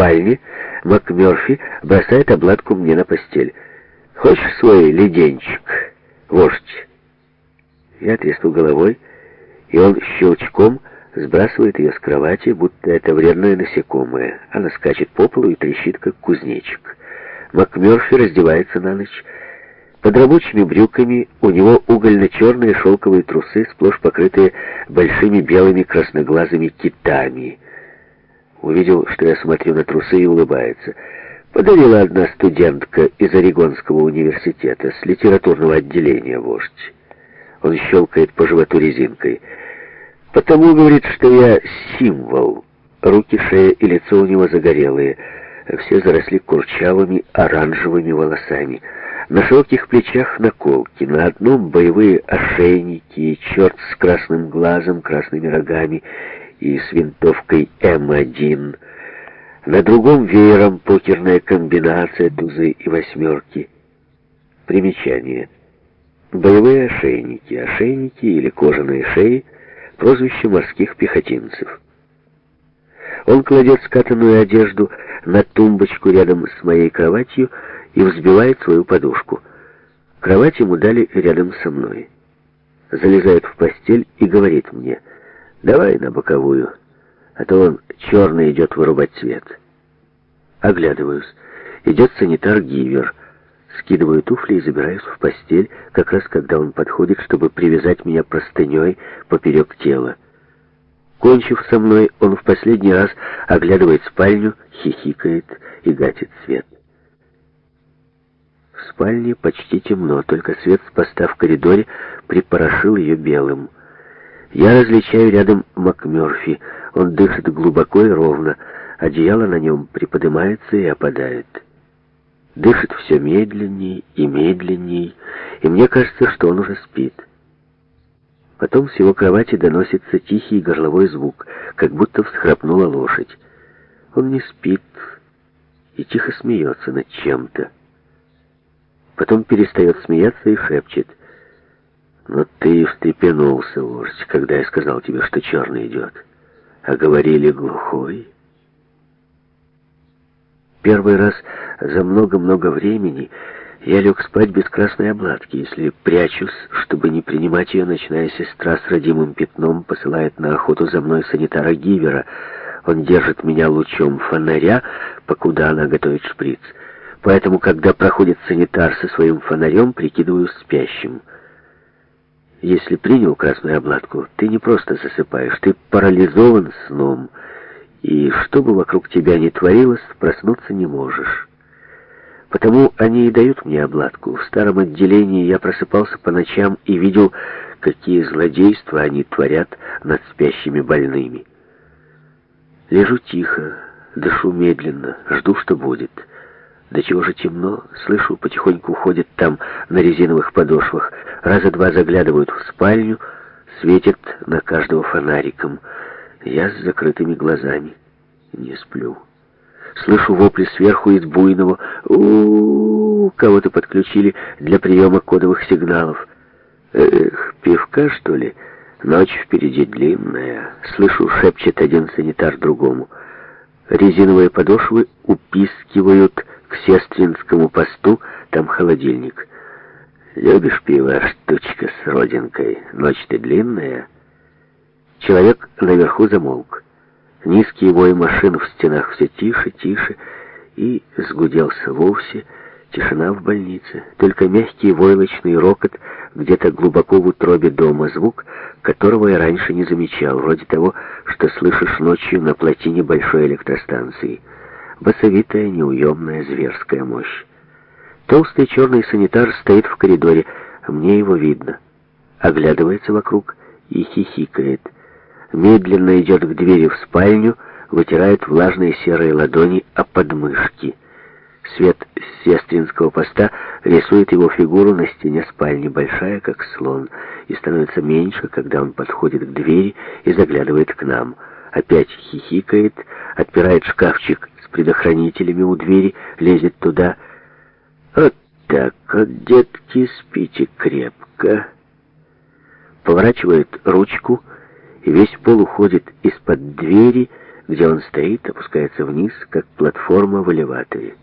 спальне, МакМёрфи бросает обладку мне на постель. «Хочешь свой леденчик, вождь?» Я трясу головой, и он щелчком сбрасывает ее с кровати, будто это вредное насекомое. Она скачет по полу и трещит, как кузнечик. МакМёрфи раздевается на ночь. Под рабочими брюками у него угольно-черные шелковые трусы, сплошь покрытые большими белыми красноглазыми китами — Увидел, что я смотрю на трусы и улыбается. Подарила одна студентка из Орегонского университета, с литературного отделения «Вождь». Он щелкает по животу резинкой. Потому говорит, что я символ. Руки, шея и лицо у него загорелые. Все заросли курчавыми оранжевыми волосами. На широких плечах наколки, на одном боевые ошейники, черт с красным глазом, красными рогами и с винтовкой М1, на другом веером покерная комбинация дузы и восьмерки. Примечание. Боевые ошейники, ошейники или кожаные шеи — прозвище морских пехотинцев. Он кладет скатанную одежду на тумбочку рядом с моей кроватью и взбивает свою подушку. Кровать ему дали рядом со мной. Залезает в постель и говорит мне — Давай на боковую, а то он черный идет вырубать свет. Оглядываюсь. Идет санитар Гивер. Скидываю туфли и забираюсь в постель, как раз когда он подходит, чтобы привязать меня простыней поперек тела. Кончив со мной, он в последний раз оглядывает спальню, хихикает и гатит свет. В спальне почти темно, только свет с поста в коридоре припорошил ее белым. Я различаю рядом МакМёрфи. Он дышит глубоко и ровно. Одеяло на нем приподнимается и опадает. Дышит все медленней и медленней, и мне кажется, что он уже спит. Потом с его кровати доносится тихий горловой звук, как будто всхрапнула лошадь. Он не спит и тихо смеется над чем-то. Потом перестает смеяться и шепчет — но ты встрепенулся, вождь, когда я сказал тебе, что черный идет. А говорили глухой. Первый раз за много-много времени я лег спать без красной обладки, если прячусь, чтобы не принимать ее, ночная сестра с родимым пятном посылает на охоту за мной санитара Гивера. Он держит меня лучом фонаря, покуда она готовит шприц. Поэтому, когда проходит санитар со своим фонарем, прикидываю спящим — если принял красную обладку, ты не просто засыпаешь, ты парализован сном, и что бы вокруг тебя ни творилось, проснуться не можешь. Потому они и дают мне обладку. В старом отделении я просыпался по ночам и видел, какие злодейства они творят над спящими больными. Лежу тихо, дышу медленно, жду, что будет. До чего же темно, слышу, потихоньку ходит там на резиновых подошвах, раза два заглядывают в спальню, светят на каждого фонариком. Я с закрытыми глазами не сплю. Слышу вопли сверху из буйного у, Кого-то подключили для приема кодовых сигналов. Эх, пивка, что ли? Ночь впереди длинная. Слышу, шепчет один санитар другому. Резиновые подошвы упискивают к сестринскому посту, там холодильник. Любишь пиво, штучка с родинкой. Ночь ты длинная. Человек наверху замолк. Низкий вой машин в стенах все тише, тише, и сгуделся вовсе. Тишина в больнице, только мягкий войлочный рокот где-то глубоко в утробе дома, звук, которого я раньше не замечал, вроде того, что слышишь ночью на плотине большой электростанции. Басовитая, неуемная зверская мощь. Толстый черный санитар стоит в коридоре. Мне его видно. Оглядывается вокруг и хихикает. Медленно идет к двери в спальню, вытирает влажные серые ладони о подмышки. Свет сестринского поста рисует его фигуру на стене спальни, большая, как слон, и становится меньше, когда он подходит к двери и заглядывает к нам. Опять хихикает, отпирает шкафчик с предохранителями у двери, лезет туда вот так вот, детки, спите крепко. Поворачивает ручку, и весь пол уходит из-под двери, где он стоит, опускается вниз, как платформа в элеваторе.